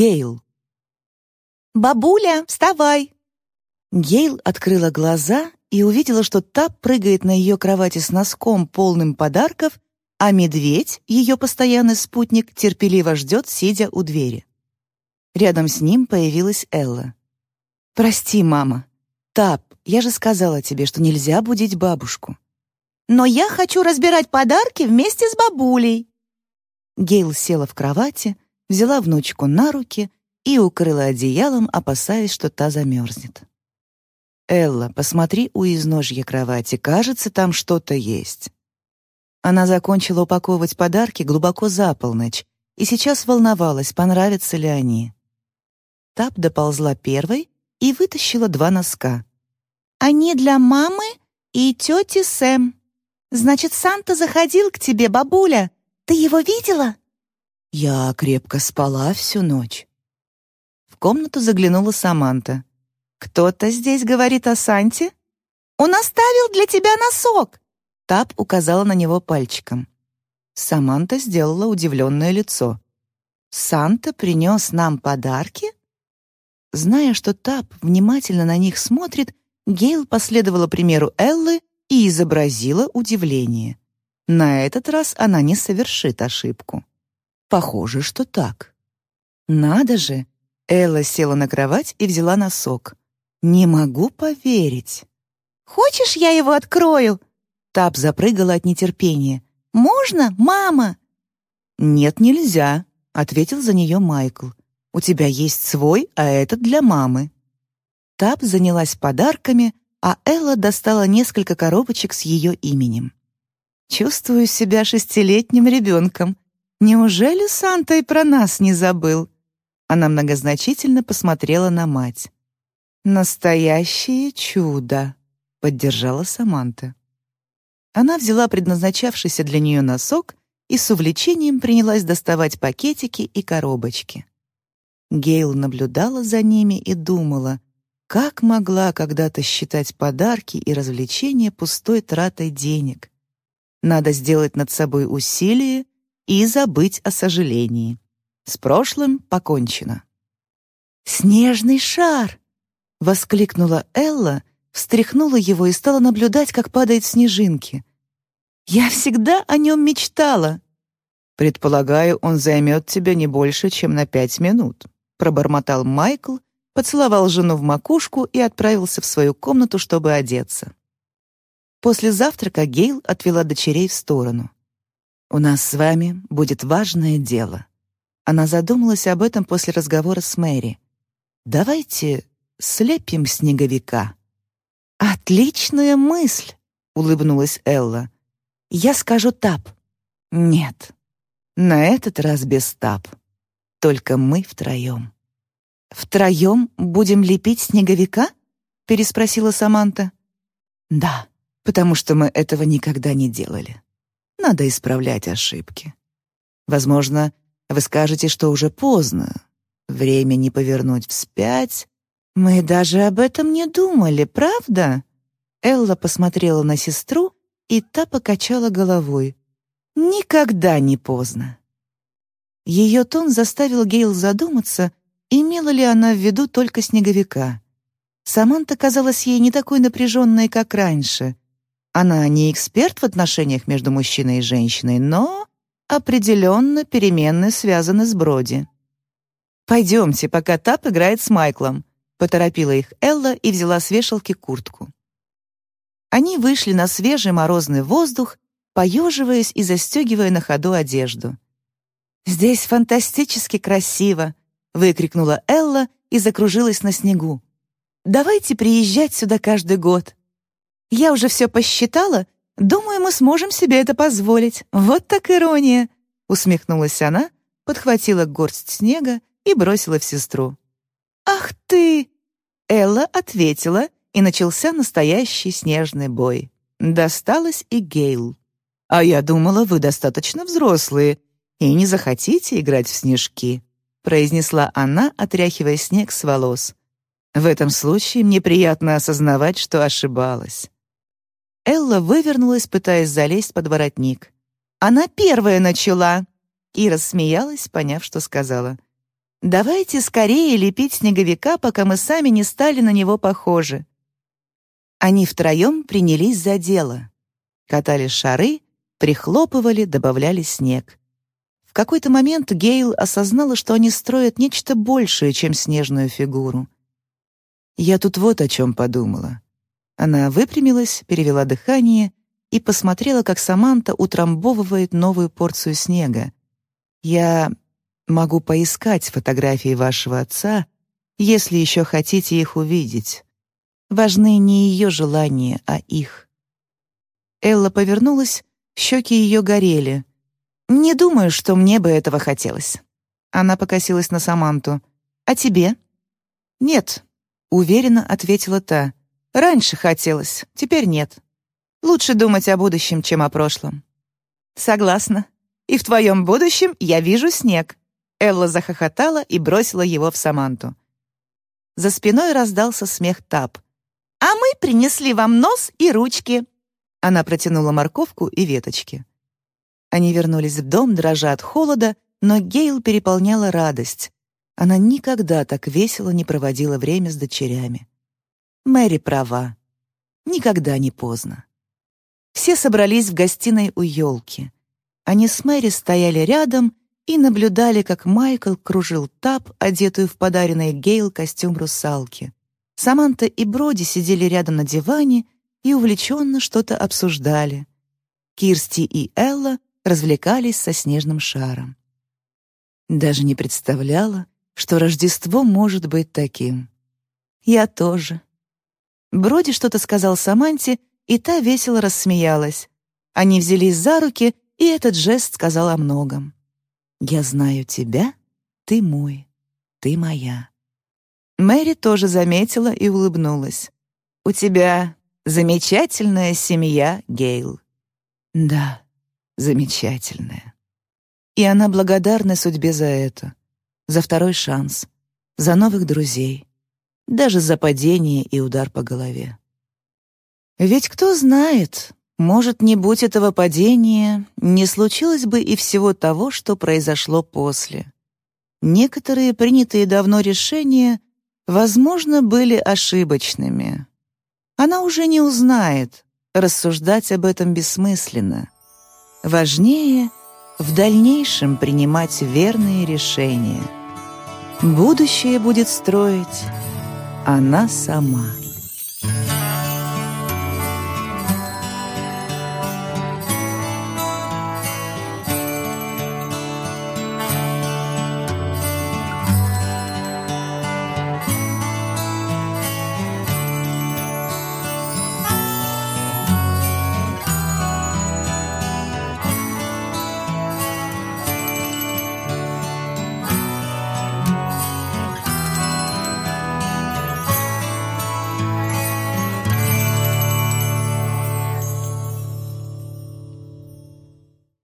Гейл. «Бабуля, вставай!» Гейл открыла глаза и увидела, что та прыгает на ее кровати с носком, полным подарков, а медведь, ее постоянный спутник, терпеливо ждет, сидя у двери. Рядом с ним появилась Элла. «Прости, мама. Тап, я же сказала тебе, что нельзя будить бабушку». «Но я хочу разбирать подарки вместе с бабулей». Гейл села в кровати, взяла внучку на руки и укрыла одеялом, опасаясь, что та замерзнет. «Элла, посмотри у изножья кровати, кажется, там что-то есть». Она закончила упаковывать подарки глубоко за полночь и сейчас волновалась, понравятся ли они. Тап доползла первой и вытащила два носка. «Они для мамы и тети Сэм. Значит, Санта заходил к тебе, бабуля. Ты его видела?» «Я крепко спала всю ночь». В комнату заглянула Саманта. «Кто-то здесь говорит о Санте?» «Он оставил для тебя носок!» Тап указала на него пальчиком. Саманта сделала удивленное лицо. «Санта принес нам подарки?» Зная, что Тап внимательно на них смотрит, Гейл последовала примеру Эллы и изобразила удивление. На этот раз она не совершит ошибку. Похоже, что так. Надо же! Элла села на кровать и взяла носок. Не могу поверить. «Хочешь, я его открою?» Тап запрыгала от нетерпения. «Можно, мама?» «Нет, нельзя», — ответил за нее Майкл. У тебя есть свой, а этот для мамы». Таб занялась подарками, а Элла достала несколько коробочек с ее именем. «Чувствую себя шестилетним ребенком. Неужели Санта и про нас не забыл?» Она многозначительно посмотрела на мать. «Настоящее чудо!» — поддержала Саманта. Она взяла предназначавшийся для нее носок и с увлечением принялась доставать пакетики и коробочки. Гейл наблюдала за ними и думала, как могла когда-то считать подарки и развлечения пустой тратой денег. Надо сделать над собой усилие и забыть о сожалении. С прошлым покончено. «Снежный шар!» — воскликнула Элла, встряхнула его и стала наблюдать, как падает снежинки. «Я всегда о нем мечтала!» «Предполагаю, он займет тебя не больше, чем на пять минут», пробормотал Майкл, поцеловал жену в макушку и отправился в свою комнату, чтобы одеться. После завтрака Гейл отвела дочерей в сторону. «У нас с вами будет важное дело». Она задумалась об этом после разговора с Мэри. «Давайте слепим снеговика». «Отличная мысль!» — улыбнулась Элла. «Я скажу тап». «Нет, на этот раз без тап». Только мы втроем. «Втроем будем лепить снеговика?» — переспросила Саманта. «Да, потому что мы этого никогда не делали. Надо исправлять ошибки. Возможно, вы скажете, что уже поздно. Время не повернуть вспять. Мы даже об этом не думали, правда?» Элла посмотрела на сестру, и та покачала головой. «Никогда не поздно». Ее тон заставил Гейл задуматься, имела ли она в виду только снеговика. Саманта казалась ей не такой напряженной, как раньше. Она не эксперт в отношениях между мужчиной и женщиной, но определенно перемены связаны с Броди. «Пойдемте, пока Тап играет с Майклом», — поторопила их Элла и взяла с вешалки куртку. Они вышли на свежий морозный воздух, поеживаясь и застегивая на ходу одежду. «Здесь фантастически красиво!» — выкрикнула Элла и закружилась на снегу. «Давайте приезжать сюда каждый год. Я уже все посчитала, думаю, мы сможем себе это позволить. Вот так ирония!» Усмехнулась она, подхватила горсть снега и бросила в сестру. «Ах ты!» Элла ответила, и начался настоящий снежный бой. Досталось и Гейл. «А я думала, вы достаточно взрослые и не захотите играть в снежки», произнесла она, отряхивая снег с волос. «В этом случае мне приятно осознавать, что ошибалась». Элла вывернулась, пытаясь залезть под воротник. «Она первая начала!» И рассмеялась, поняв, что сказала. Давайте скорее лепить снеговика, пока мы сами не стали на него похожи». Они втроем принялись за дело. Катали шары, прихлопывали, добавляли снег. В какой-то момент Гейл осознала, что они строят нечто большее, чем снежную фигуру. «Я тут вот о чем подумала». Она выпрямилась, перевела дыхание и посмотрела, как Саманта утрамбовывает новую порцию снега. «Я могу поискать фотографии вашего отца, если еще хотите их увидеть. Важны не ее желания, а их». Элла повернулась, щеки ее горели. «Не думаю, что мне бы этого хотелось». Она покосилась на Саманту. «А тебе?» «Нет», — уверенно ответила та. «Раньше хотелось, теперь нет. Лучше думать о будущем, чем о прошлом». «Согласна. И в твоем будущем я вижу снег». Элла захохотала и бросила его в Саманту. За спиной раздался смех Тап. «А мы принесли вам нос и ручки». Она протянула морковку и веточки. Они вернулись в дом, дрожа от холода, но Гейл переполняла радость. Она никогда так весело не проводила время с дочерями. Мэри права. Никогда не поздно. Все собрались в гостиной у елки. Они с Мэри стояли рядом и наблюдали, как Майкл кружил тап, одетую в подаренный Гейл костюм русалки. Саманта и Броди сидели рядом на диване и увлеченно что-то обсуждали. Кирсти и Элла развлекались со снежным шаром. Даже не представляла, что Рождество может быть таким. Я тоже. Броди что-то сказал Саманте, и та весело рассмеялась. Они взялись за руки, и этот жест сказал о многом. «Я знаю тебя, ты мой, ты моя». Мэри тоже заметила и улыбнулась. «У тебя Замечательная семья, Гейл. Да, замечательная. И она благодарна судьбе за это, за второй шанс, за новых друзей, даже за падение и удар по голове. Ведь кто знает, может, не будь этого падения, не случилось бы и всего того, что произошло после. Некоторые принятые давно решения, возможно, были ошибочными, она уже не узнает. Рассуждать об этом бессмысленно. Важнее в дальнейшем принимать верные решения. Будущее будет строить она сама.